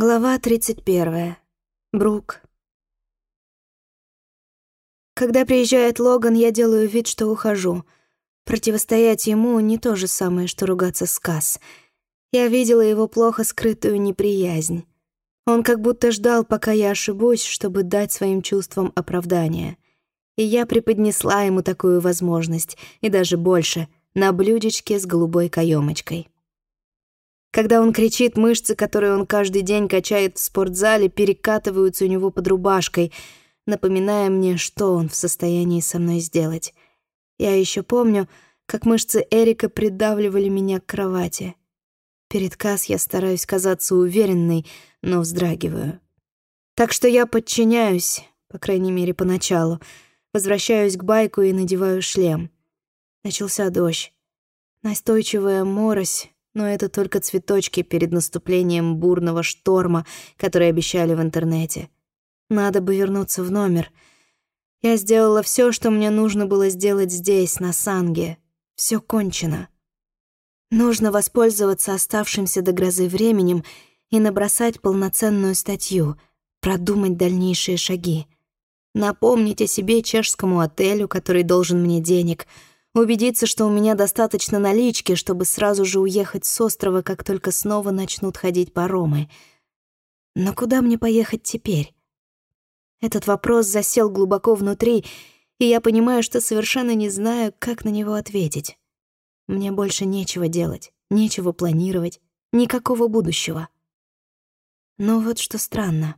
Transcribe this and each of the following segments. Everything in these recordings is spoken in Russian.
Глава 31. Брук. Когда приезжает Логан, я делаю вид, что ухожу. Противостоять ему не то же самое, что ругаться с Касс. Я видела его плохо скрытую неприязнь. Он как будто ждал, пока я ошибусь, чтобы дать своим чувствам оправдание. И я преподнесла ему такую возможность, и даже больше, на блюдечке с голубой каемочкой. Когда он кричит, мышцы, которые он каждый день качает в спортзале, перекатываются у него под рубашкой, напоминая мне, что он в состоянии со мной сделать. Я еще помню, как мышцы Эрика придавливали меня к кровати. Перед Касс я стараюсь казаться уверенной, но вздрагиваю. Так что я подчиняюсь, по крайней мере, поначалу. Возвращаюсь к байку и надеваю шлем. Начался дождь. Настойчивая морось, но это только цветочки перед наступлением бурного шторма, который обещали в интернете. Надо бы вернуться в номер. Я сделала все, что мне нужно было сделать здесь, на Санге. Все кончено. Нужно воспользоваться оставшимся до грозы временем и набросать полноценную статью, продумать дальнейшие шаги. Напомнить о себе чешскому отелю, который должен мне денег — убедиться, что у меня достаточно налички, чтобы сразу же уехать с острова, как только снова начнут ходить паромы. Но куда мне поехать теперь? Этот вопрос засел глубоко внутри, и я понимаю, что совершенно не знаю, как на него ответить. Мне больше нечего делать, нечего планировать, никакого будущего. Но вот что странно.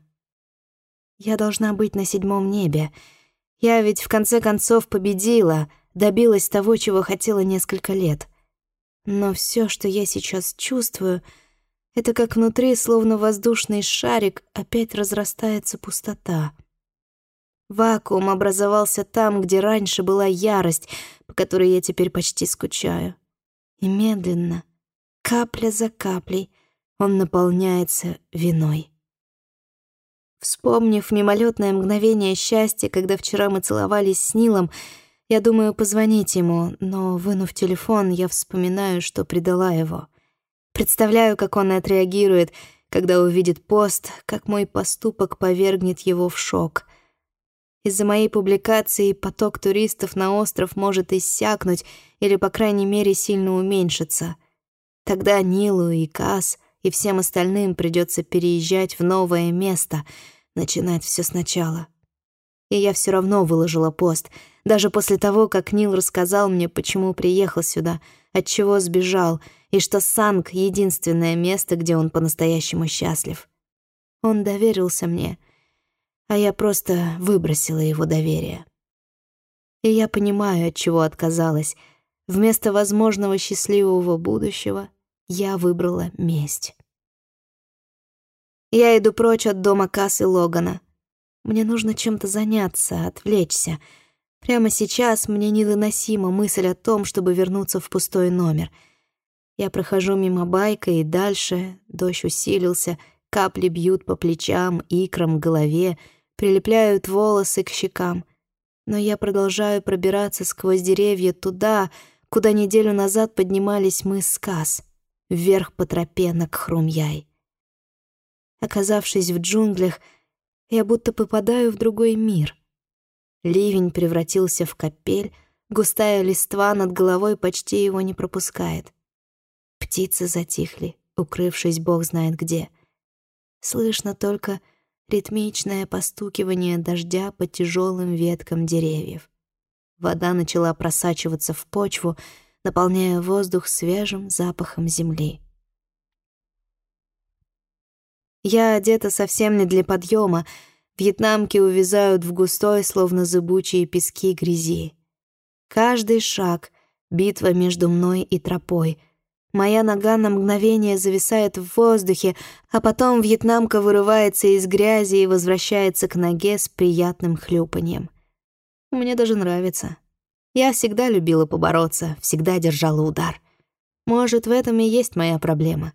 Я должна быть на седьмом небе. Я ведь в конце концов победила — добилась того, чего хотела несколько лет. Но все, что я сейчас чувствую, это как внутри, словно воздушный шарик, опять разрастается пустота. Вакуум образовался там, где раньше была ярость, по которой я теперь почти скучаю. И медленно, капля за каплей, он наполняется виной. Вспомнив мимолетное мгновение счастья, когда вчера мы целовались с Нилом, я думаю позвонить ему, но, вынув телефон, я вспоминаю, что предала его. Представляю, как он отреагирует, когда увидит пост, как мой поступок повергнет его в шок. Из-за моей публикации поток туристов на остров может иссякнуть или, по крайней мере, сильно уменьшиться. Тогда Нилу и Кас и всем остальным придется переезжать в новое место, начинать все сначала. И я все равно выложила пост — даже после того, как Нил рассказал мне, почему приехал сюда, от чего сбежал, и что Санг — единственное место, где он по-настоящему счастлив. Он доверился мне, а я просто выбросила его доверие. И я понимаю, от чего отказалась. Вместо возможного счастливого будущего я выбрала месть. Я иду прочь от дома Кассы Логана. Мне нужно чем-то заняться, отвлечься — Прямо сейчас мне невыносима мысль о том, чтобы вернуться в пустой номер. Я прохожу мимо байка и дальше, дождь усилился, капли бьют по плечам, икрам, голове, прилепляют волосы к щекам. Но я продолжаю пробираться сквозь деревья туда, куда неделю назад поднимались мы с Кас, вверх по тропе на Кхрумьяй. Оказавшись в джунглях, я будто попадаю в другой мир — Ливень превратился в капель, густая листва над головой почти его не пропускает. Птицы затихли, укрывшись бог знает где. Слышно только ритмичное постукивание дождя по тяжелым веткам деревьев. Вода начала просачиваться в почву, наполняя воздух свежим запахом земли. Я одета совсем не для подъема, Вьетнамки увязают в густой, словно зыбучие пески грязи. Каждый шаг — битва между мной и тропой. Моя нога на мгновение зависает в воздухе, а потом вьетнамка вырывается из грязи и возвращается к ноге с приятным хлюпаньем. Мне даже нравится. Я всегда любила побороться, всегда держала удар. Может, в этом и есть моя проблема.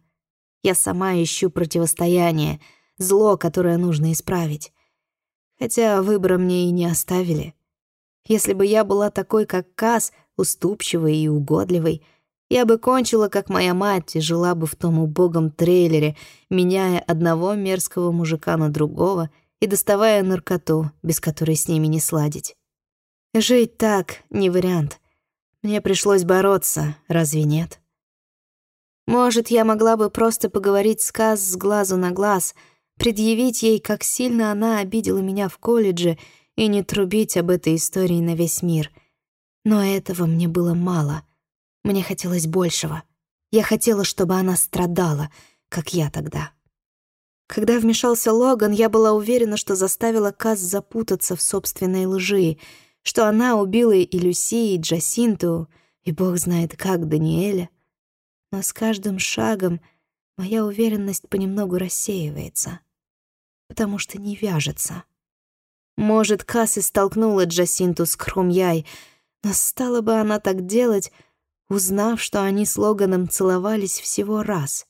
Я сама ищу противостояние, зло, которое нужно исправить. Хотя выбора мне и не оставили. Если бы я была такой, как Кас, уступчивой и угодливой, Я бы кончила, как моя мать, и жила бы в том убогом трейлере, меняя одного мерзкого мужика на другого и доставая наркоту, без которой с ними не сладить. Жить так — не вариант. Мне пришлось бороться, разве нет? Может, я могла бы просто поговорить с Каз с глазу на глаз, предъявить ей, как сильно она обидела меня в колледже, и не трубить об этой истории на весь мир. Но этого мне было мало — мне хотелось большего. Я хотела, чтобы она страдала, как я тогда. Когда вмешался Логан, я была уверена, что заставила Каз запутаться в собственной лжи, что она убила и Люси, и Джасинту, и бог знает как Даниэля. Но с каждым шагом моя уверенность понемногу рассеивается, потому что не вяжется. Может, Касс и столкнула Джасинту с Хрумьяй, но стала бы она так делать, узнав, что они с Логаном целовались всего раз.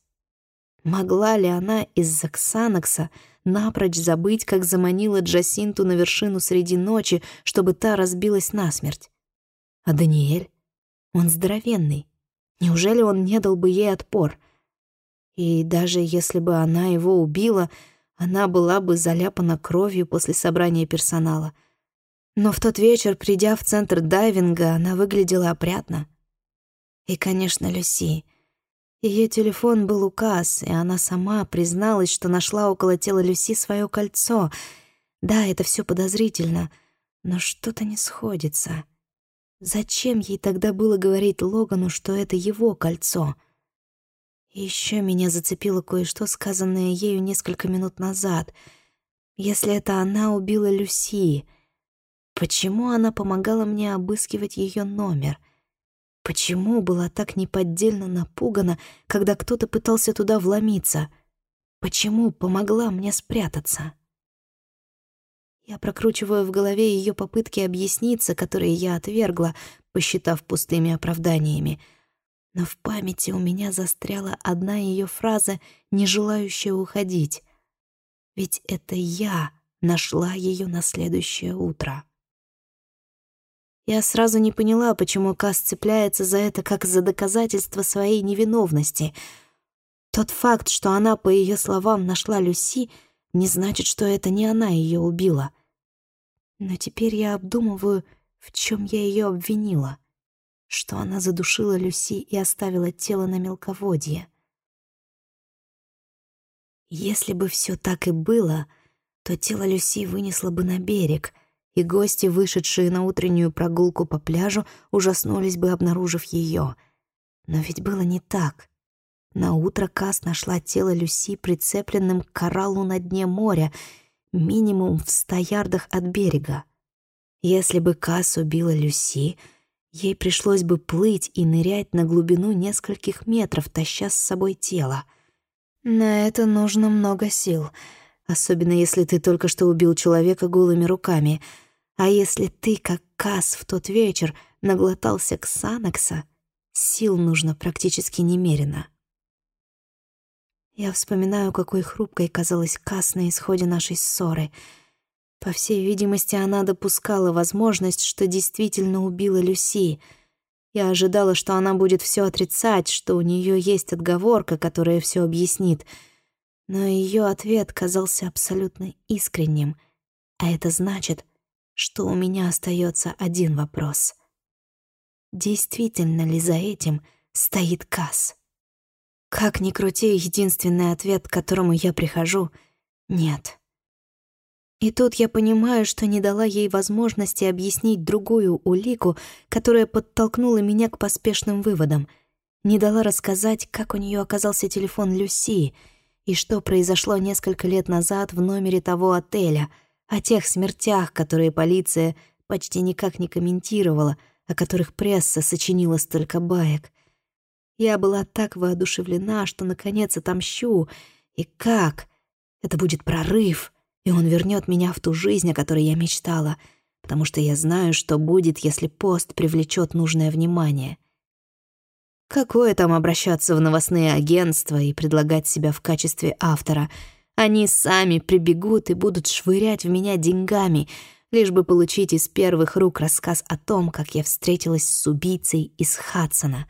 Могла ли она из-за Ксанакса напрочь забыть, как заманила Джасинту на вершину среди ночи, чтобы та разбилась насмерть? А Даниэль? Он здоровенный. Неужели он не дал бы ей отпор? И даже если бы она его убила, она была бы заляпана кровью после собрания персонала. Но в тот вечер, придя в центр дайвинга, она выглядела опрятно — и, конечно, Люси. Ее телефон был указ, и она сама призналась, что нашла около тела Люси свое кольцо. Да, это все подозрительно, но что-то не сходится. Зачем ей тогда было говорить Логану, что это его кольцо? Еще меня зацепило кое-что, сказанное ею несколько минут назад. Если это она убила Люси, почему она помогала мне обыскивать ее номер — Почему была так неподдельно напугана, когда кто-то пытался туда вломиться? Почему помогла мне спрятаться? Я прокручиваю в голове ее попытки объясниться, которые я отвергла, посчитав пустыми оправданиями. Но в памяти у меня застряла одна ее фраза, не желающая уходить. Ведь это я нашла ее на следующее утро. Я сразу не поняла, почему Кас цепляется за это как за доказательство своей невиновности. Тот факт, что она, по ее словам, нашла Люси, не значит, что это не она ее убила. Но теперь я обдумываю, в чем я ее обвинила. Что она задушила Люси и оставила тело на мелководье. Если бы все так и было, то тело Люси вынесло бы на берег — и гости, вышедшие на утреннюю прогулку по пляжу, ужаснулись бы, обнаружив ее. Но ведь было не так. На утро Кас нашла тело Люси прицепленным к кораллу на дне моря, минимум в ста ярдах от берега. Если бы Кас убила Люси, ей пришлось бы плыть и нырять на глубину нескольких метров, таща с собой тело. На это нужно много сил, особенно если ты только что убил человека голыми руками — а если ты, как Кас в тот вечер, наглотался Ксанакса, сил нужно практически немерено. Я вспоминаю, какой хрупкой казалась Кас на исходе нашей ссоры. По всей видимости, она допускала возможность, что действительно убила Люси. Я ожидала, что она будет все отрицать, что у нее есть отговорка, которая все объяснит. Но ее ответ казался абсолютно искренним. А это значит — что у меня остается один вопрос. Действительно ли за этим стоит Касс? Как ни крути, единственный ответ, к которому я прихожу — нет. И тут я понимаю, что не дала ей возможности объяснить другую улику, которая подтолкнула меня к поспешным выводам. Не дала рассказать, как у нее оказался телефон Люси и что произошло несколько лет назад в номере того отеля — о тех смертях, которые полиция почти никак не комментировала, о которых пресса сочинила столько баек. Я была так воодушевлена, что наконец отомщу. И как? Это будет прорыв, и он вернет меня в ту жизнь, о которой я мечтала, потому что я знаю, что будет, если пост привлечет нужное внимание. Какое там обращаться в новостные агентства и предлагать себя в качестве автора — они сами прибегут и будут швырять в меня деньгами, лишь бы получить из первых рук рассказ о том, как я встретилась с убийцей из Хадсона,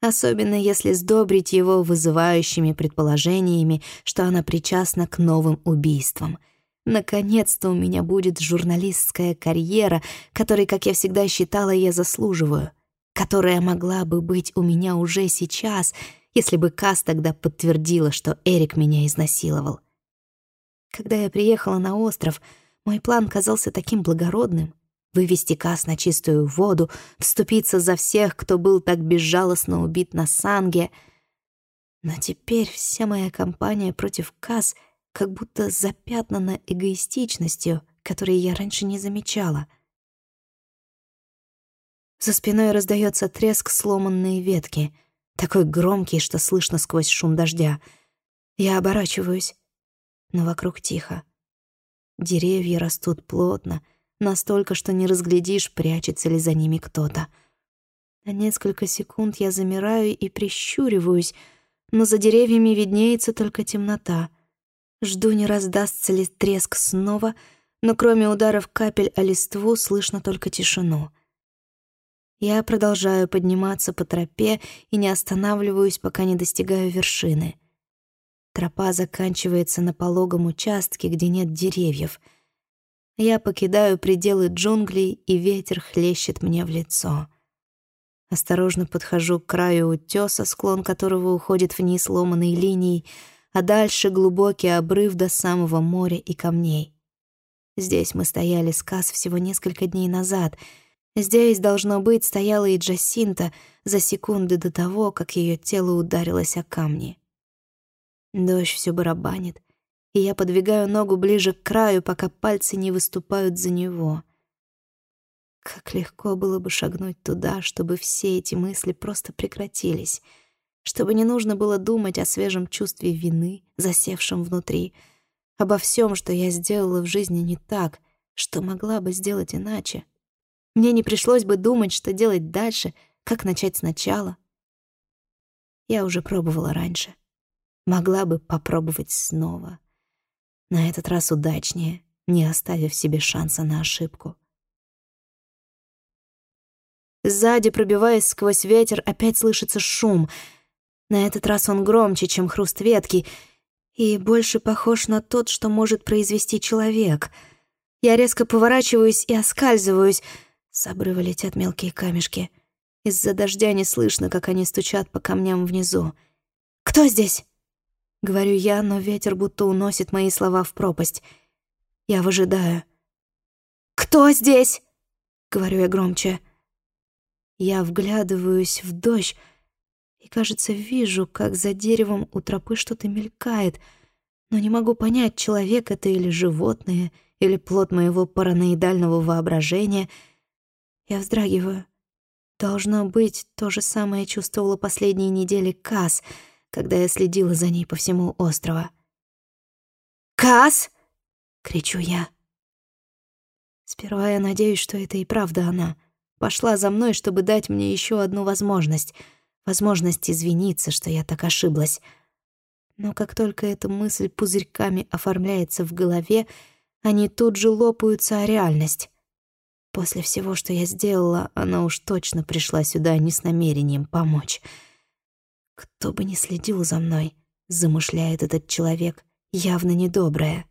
особенно если сдобрить его вызывающими предположениями, что она причастна к новым убийствам. Наконец-то у меня будет журналистская карьера, которой, как я всегда считала, я заслуживаю, которая могла бы быть у меня уже сейчас, если бы Кас тогда подтвердила, что Эрик меня изнасиловал. Когда я приехала на остров, мой план казался таким благородным — вывести Кас на чистую воду, вступиться за всех, кто был так безжалостно убит на Санге. Но теперь вся моя компания против Кас как будто запятнана эгоистичностью, которой я раньше не замечала. За спиной раздается треск сломанной ветки, такой громкий, что слышно сквозь шум дождя. Я оборачиваюсь, но вокруг тихо. Деревья растут плотно — настолько, что не разглядишь, прячется ли за ними кто-то. На несколько секунд я замираю и прищуриваюсь, но за деревьями виднеется только темнота. Жду, не раздастся ли треск снова, но кроме ударов капель о листву слышно только тишину. Я продолжаю подниматься по тропе и не останавливаюсь, пока не достигаю вершины. Тропа заканчивается на пологом участке, где нет деревьев — я покидаю пределы джунглей, и ветер хлещет мне в лицо. Осторожно подхожу к краю утёса, склон которого уходит вниз ломаной линией, а дальше глубокий обрыв до самого моря и камней. Здесь мы стояли с Кас всего несколько дней назад. Здесь, должно быть, стояла и Джасинта за секунды до того, как её тело ударилось о камни. Дождь всё барабанит, и я подвигаю ногу ближе к краю, пока пальцы не выступают за него. Как легко было бы шагнуть туда, чтобы все эти мысли просто прекратились, чтобы не нужно было думать о свежем чувстве вины, засевшем внутри, обо всем, что я сделала в жизни не так, что могла бы сделать иначе. Мне не пришлось бы думать, что делать дальше, как начать сначала. Я уже пробовала раньше. Могла бы попробовать снова. На этот раз удачнее, не оставив себе шанса на ошибку. Сзади, пробиваясь сквозь ветер, опять слышится шум. На этот раз он громче, чем хруст ветки, и больше похож на тот, что может произвести человек. Я резко поворачиваюсь и оскальзываюсь. С обрыва летят мелкие камешки. Из-за дождя не слышно, как они стучат по камням внизу. «Кто здесь?» — говорю я, но ветер будто уносит мои слова в пропасть. Я выжидаю. «Кто здесь?» — говорю я громче. Я вглядываюсь в дождь и, кажется, вижу, как за деревом у тропы что-то мелькает, но не могу понять, человек это или животное, или плод моего параноидального воображения. Я вздрагиваю. Должно быть, то же самое чувствовала последние недели Касс — когда я следила за ней по всему острову. «Кас!» — кричу я. Сперва я надеюсь, что это и правда она. Пошла за мной, чтобы дать мне еще одну возможность. Возможность извиниться, что я так ошиблась. Но как только эта мысль пузырьками оформляется в голове, они тут же лопаются о реальность. После всего, что я сделала, она уж точно пришла сюда не с намерением помочь. Кто бы ни следил за мной, замышляет этот человек явно недоброе.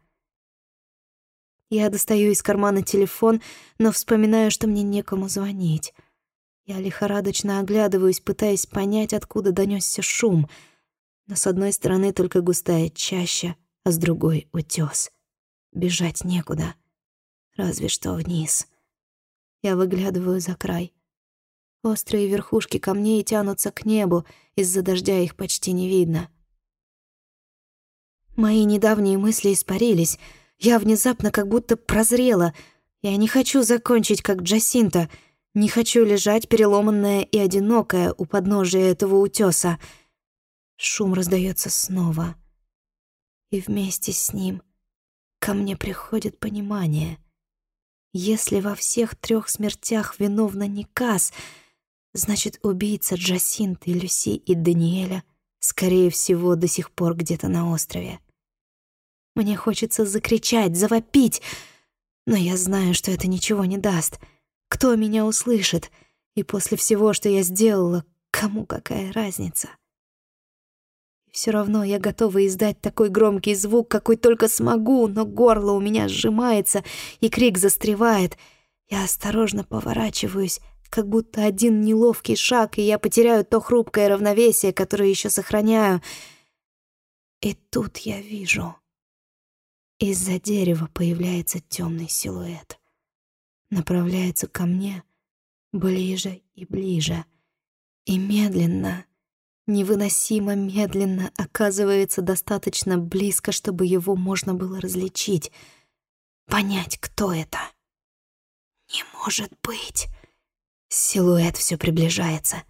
Я достаю из кармана телефон, но вспоминаю, что мне некому звонить. Я лихорадочно оглядываюсь, пытаясь понять, откуда донесся шум. Но с одной стороны только густая чаща, а с другой — утёс. Бежать некуда. Разве что вниз. Я выглядываю за край. Острые верхушки камней тянутся к небу, из-за дождя их почти не видно. Мои недавние мысли испарились. Я внезапно как будто прозрела. Я не хочу закончить, как Джасинта. Не хочу лежать переломанная и одинокая у подножия этого утёса. Шум раздается снова. И вместе с ним ко мне приходит понимание. Если во всех трех смертях виновна не Касс — Значит, убийца Джасинты, Люси и Даниэля, скорее всего, до сих пор где-то на острове. Мне хочется закричать, завопить, но я знаю, что это ничего не даст. Кто меня услышит? И после всего, что я сделала, Кому какая разница? Все равно я готова издать такой громкий звук, какой только смогу, но горло у меня сжимается, и крик застревает. Я осторожно поворачиваюсь, как будто один неловкий шаг, и я потеряю то хрупкое равновесие, которое еще сохраняю. И тут я вижу. Из-за дерева появляется темный силуэт. Направляется ко мне ближе и ближе. И медленно невыносимо медленно оказывается достаточно близко, чтобы его можно было различить, понять, кто это. Не может быть. Силуэт все приближается.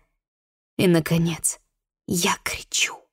И, наконец, я кричу.